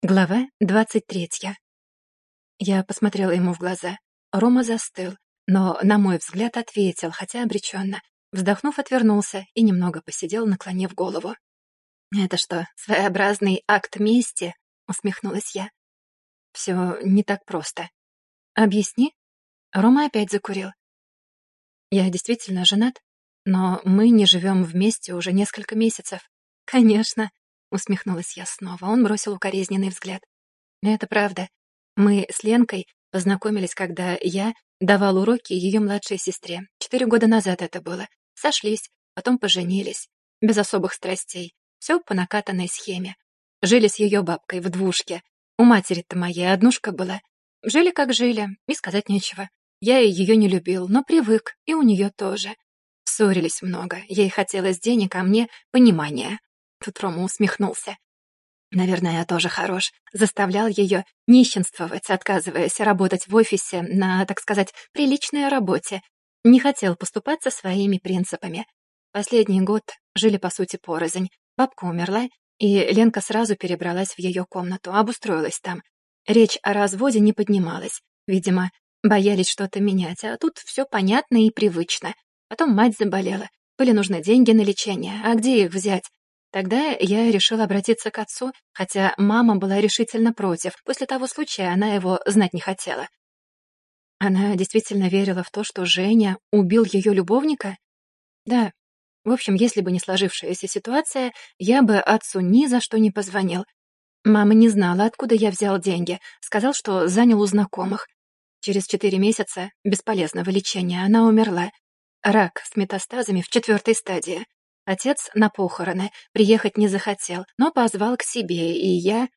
Глава двадцать третья. Я посмотрела ему в глаза. Рома застыл, но, на мой взгляд, ответил, хотя обреченно. Вздохнув, отвернулся и немного посидел, наклонив голову. «Это что, своеобразный акт мести?» — усмехнулась я. «Все не так просто. Объясни?» Рома опять закурил. «Я действительно женат, но мы не живем вместе уже несколько месяцев». «Конечно», Усмехнулась я снова. Он бросил укоризненный взгляд. Это правда. Мы с Ленкой познакомились, когда я давал уроки ее младшей сестре. Четыре года назад это было. Сошлись, потом поженились. Без особых страстей. Все по накатанной схеме. Жили с ее бабкой в двушке. У матери-то моей однушка была. Жили как жили, и сказать нечего. Я ее не любил, но привык, и у нее тоже. Ссорились много. Ей хотелось денег, а мне — понимания. Тут Рома усмехнулся. Наверное, я тоже хорош. Заставлял ее нищенствовать, отказываясь работать в офисе на, так сказать, приличной работе. Не хотел поступаться своими принципами. Последний год жили, по сути, порознь. Бабка умерла, и Ленка сразу перебралась в ее комнату, обустроилась там. Речь о разводе не поднималась. Видимо, боялись что-то менять, а тут все понятно и привычно. Потом мать заболела. Были нужны деньги на лечение, а где их взять? Тогда я решила обратиться к отцу, хотя мама была решительно против. После того случая она его знать не хотела. Она действительно верила в то, что Женя убил ее любовника? Да. В общем, если бы не сложившаяся ситуация, я бы отцу ни за что не позвонил. Мама не знала, откуда я взял деньги. Сказал, что занял у знакомых. Через четыре месяца бесполезного лечения она умерла. Рак с метастазами в четвертой стадии. Отец на похороны приехать не захотел, но позвал к себе, и я...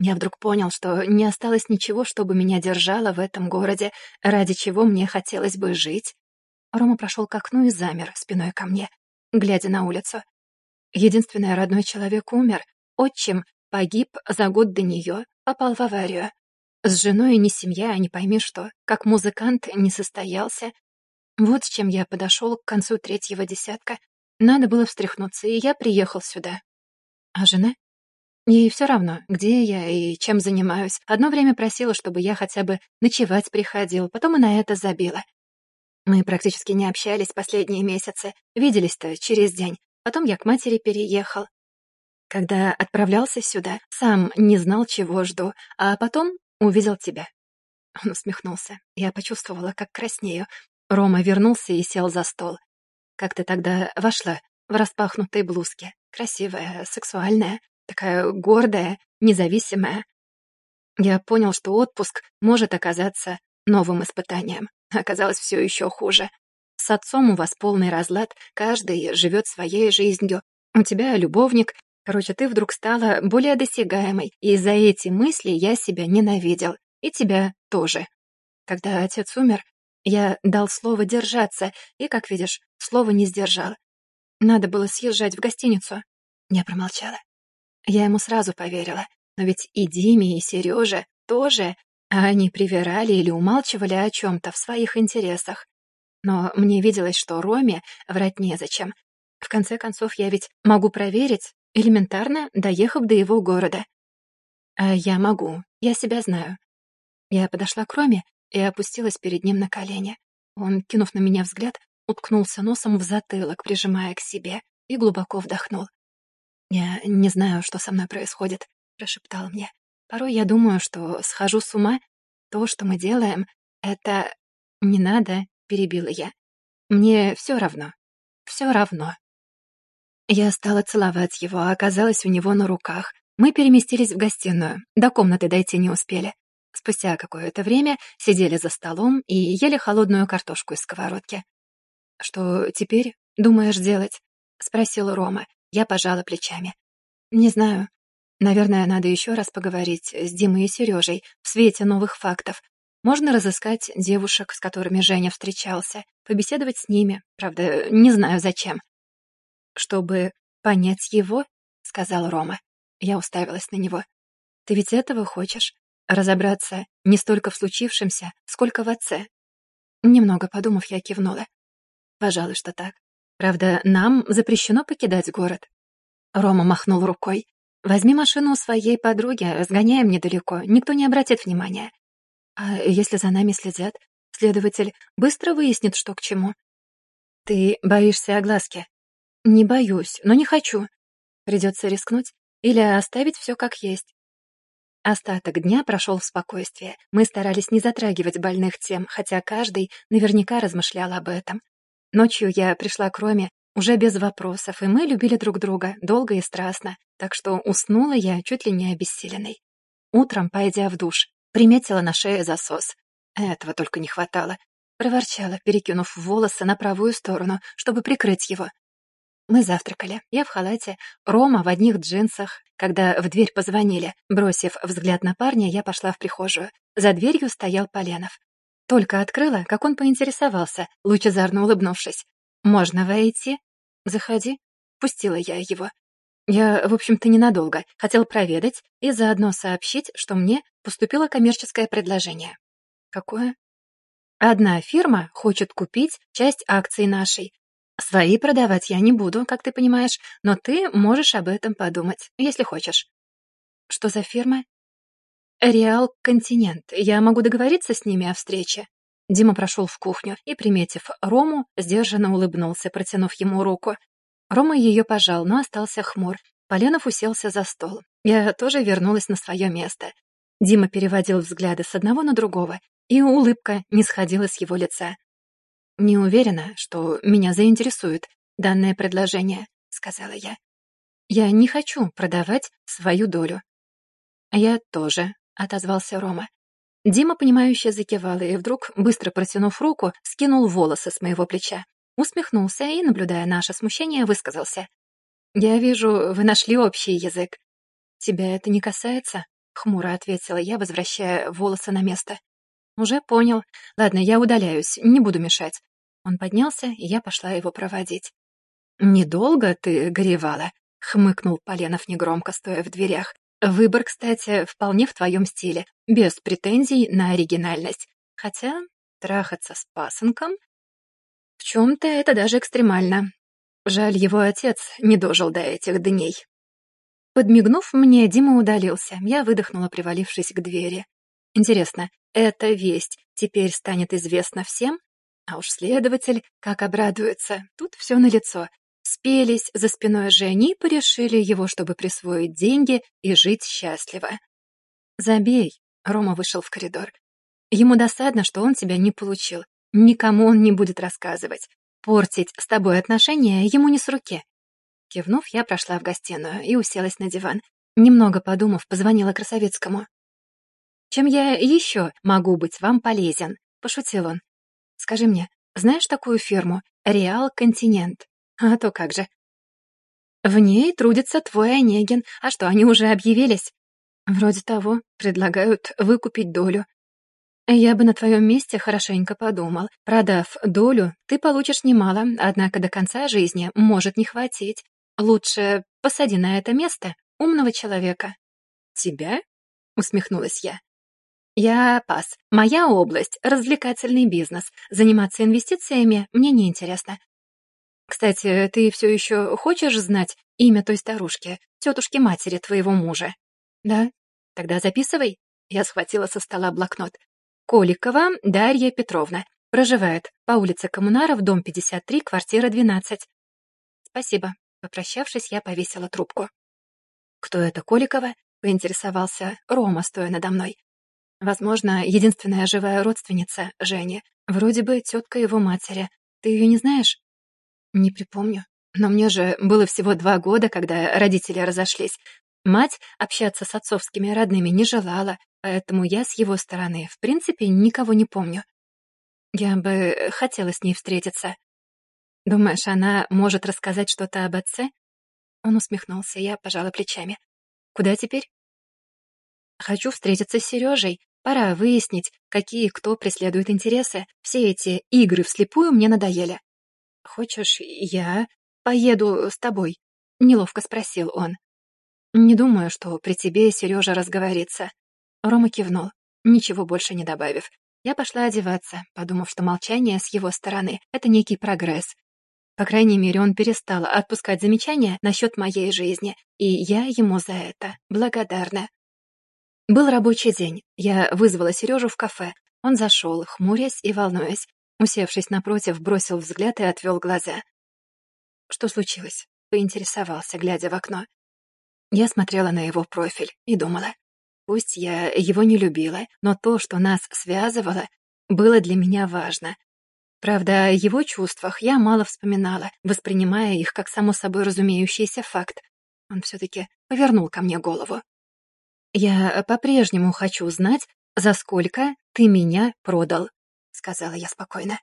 Я вдруг понял, что не осталось ничего, чтобы меня держало в этом городе, ради чего мне хотелось бы жить. Рома прошел к окну и замер спиной ко мне, глядя на улицу. Единственный родной человек умер. Отчим погиб за год до нее, попал в аварию. С женой не семья, а не пойми что. Как музыкант не состоялся. Вот с чем я подошел к концу третьего десятка, надо было встряхнуться, и я приехал сюда. А жена? Ей все равно, где я и чем занимаюсь. Одно время просила, чтобы я хотя бы ночевать приходил, потом и на это забила. Мы практически не общались последние месяцы, виделись-то через день. Потом я к матери переехал. Когда отправлялся сюда, сам не знал, чего жду, а потом увидел тебя. Он усмехнулся. Я почувствовала, как краснею. Рома вернулся и сел за стол. Как ты тогда вошла в распахнутой блузке? Красивая, сексуальная, такая гордая, независимая. Я понял, что отпуск может оказаться новым испытанием. Оказалось все еще хуже. С отцом у вас полный разлад, каждый живет своей жизнью. У тебя любовник. Короче, ты вдруг стала более досягаемой, и из-за эти мысли я себя ненавидел. И тебя тоже. Когда отец умер, я дал слово держаться, и, как видишь, слово не сдержал. Надо было съезжать в гостиницу. Я промолчала. Я ему сразу поверила. Но ведь и Диме, и Сереже тоже, а они привирали или умалчивали о чем-то в своих интересах. Но мне виделось, что Роме врать незачем. В конце концов, я ведь могу проверить, элементарно доехав до его города. А я могу, я себя знаю. Я подошла к Роме и опустилась перед ним на колени. Он, кинув на меня взгляд, уткнулся носом в затылок, прижимая к себе, и глубоко вдохнул. «Я не знаю, что со мной происходит», — прошептал мне. «Порой я думаю, что схожу с ума. То, что мы делаем, это... Не надо», — перебила я. «Мне все равно. Все равно». Я стала целовать его, а оказалась у него на руках. Мы переместились в гостиную. До комнаты дойти не успели. Спустя какое-то время сидели за столом и ели холодную картошку из сковородки. «Что теперь думаешь делать?» — спросил Рома. Я пожала плечами. «Не знаю. Наверное, надо еще раз поговорить с Димой и Сережей в свете новых фактов. Можно разыскать девушек, с которыми Женя встречался, побеседовать с ними. Правда, не знаю зачем. «Чтобы понять его?» — сказал Рома. Я уставилась на него. «Ты ведь этого хочешь? Разобраться не столько в случившемся, сколько в отце. Немного подумав, я кивнула. Пожалуй, что так. Правда, нам запрещено покидать город. Рома махнул рукой. Возьми машину у своей подруги, сгоняем недалеко, никто не обратит внимания. А если за нами следят, следователь быстро выяснит, что к чему. Ты боишься огласки? Не боюсь, но не хочу. Придется рискнуть или оставить все как есть. Остаток дня прошел в спокойствии. Мы старались не затрагивать больных тем, хотя каждый наверняка размышлял об этом. Ночью я пришла к Роме уже без вопросов, и мы любили друг друга долго и страстно, так что уснула я чуть ли не обессиленной. Утром, пойдя в душ, приметила на шее засос. Этого только не хватало. Проворчала, перекинув волосы на правую сторону, чтобы прикрыть его. Мы завтракали. Я в халате, Рома в одних джинсах. Когда в дверь позвонили, бросив взгляд на парня, я пошла в прихожую. За дверью стоял Поленов. Только открыла, как он поинтересовался, лучезарно улыбнувшись. «Можно войти?» «Заходи». Пустила я его. Я, в общем-то, ненадолго. Хотел проведать и заодно сообщить, что мне поступило коммерческое предложение. Какое? Одна фирма хочет купить часть акций нашей, Свои продавать я не буду, как ты понимаешь, но ты можешь об этом подумать, если хочешь. Что за фирма? Реал Континент. Я могу договориться с ними о встрече. Дима прошел в кухню и, приметив Рому, сдержанно улыбнулся, протянув ему руку. Рома ее пожал, но остался хмур. Поленов уселся за стол. Я тоже вернулась на свое место. Дима переводил взгляды с одного на другого, и улыбка не сходила с его лица. «Не уверена, что меня заинтересует данное предложение», — сказала я. «Я не хочу продавать свою долю». «Я тоже», — отозвался Рома. Дима, понимающе закивал, и вдруг, быстро протянув руку, скинул волосы с моего плеча. Усмехнулся и, наблюдая наше смущение, высказался. «Я вижу, вы нашли общий язык». «Тебя это не касается?» — хмуро ответила я, возвращая волосы на место. «Уже понял. Ладно, я удаляюсь, не буду мешать. Он поднялся, и я пошла его проводить. «Недолго ты горевала?» — хмыкнул Поленов негромко, стоя в дверях. «Выбор, кстати, вполне в твоем стиле, без претензий на оригинальность. Хотя трахаться с пасынком... В чем-то это даже экстремально. Жаль, его отец не дожил до этих дней». Подмигнув мне, Дима удалился. Я выдохнула, привалившись к двери. Интересно, эта весть теперь станет известна всем? А уж следователь как обрадуется. Тут все налицо. Спелись за спиной Жени и порешили его, чтобы присвоить деньги и жить счастливо. «Забей», — Рома вышел в коридор. «Ему досадно, что он тебя не получил. Никому он не будет рассказывать. Портить с тобой отношения ему не с руки». Кивнув, я прошла в гостиную и уселась на диван. Немного подумав, позвонила Красовецкому. «Чем я еще могу быть вам полезен?» — пошутил он. Скажи мне, знаешь такую фирму? Реал Континент. А то как же. В ней трудится твой Онегин. А что, они уже объявились? Вроде того, предлагают выкупить долю. Я бы на твоем месте хорошенько подумал. Продав долю, ты получишь немало, однако до конца жизни может не хватить. Лучше посади на это место умного человека. Тебя? Усмехнулась я. Я пас. Моя область — развлекательный бизнес. Заниматься инвестициями мне не интересно. Кстати, ты все еще хочешь знать имя той старушки, тетушки-матери твоего мужа? Да? Тогда записывай. Я схватила со стола блокнот. Коликова Дарья Петровна. Проживает по улице Коммунаров, дом 53, квартира 12. Спасибо. Попрощавшись, я повесила трубку. «Кто это Коликова?» — поинтересовался Рома, стоя надо мной. Возможно, единственная живая родственница Жени. Вроде бы тетка его матери. Ты ее не знаешь? Не припомню. Но мне же было всего два года, когда родители разошлись. Мать общаться с отцовскими родными не желала, поэтому я с его стороны, в принципе, никого не помню. Я бы хотела с ней встретиться. Думаешь, она может рассказать что-то об отце? Он усмехнулся, я пожала плечами. Куда теперь? Хочу встретиться с Сережей. Пора выяснить, какие кто преследует интересы. Все эти игры вслепую мне надоели. «Хочешь, я поеду с тобой?» — неловко спросил он. «Не думаю, что при тебе Сережа разговорится». Рома кивнул, ничего больше не добавив. Я пошла одеваться, подумав, что молчание с его стороны — это некий прогресс. По крайней мере, он перестал отпускать замечания насчет моей жизни, и я ему за это благодарна. Был рабочий день. Я вызвала Сережу в кафе. Он зашел, хмурясь и волнуясь. Усевшись напротив, бросил взгляд и отвел глаза. «Что случилось?» — поинтересовался, глядя в окно. Я смотрела на его профиль и думала. Пусть я его не любила, но то, что нас связывало, было для меня важно. Правда, о его чувствах я мало вспоминала, воспринимая их как само собой разумеющийся факт. Он все-таки повернул ко мне голову. «Я по-прежнему хочу знать, за сколько ты меня продал», — сказала я спокойно.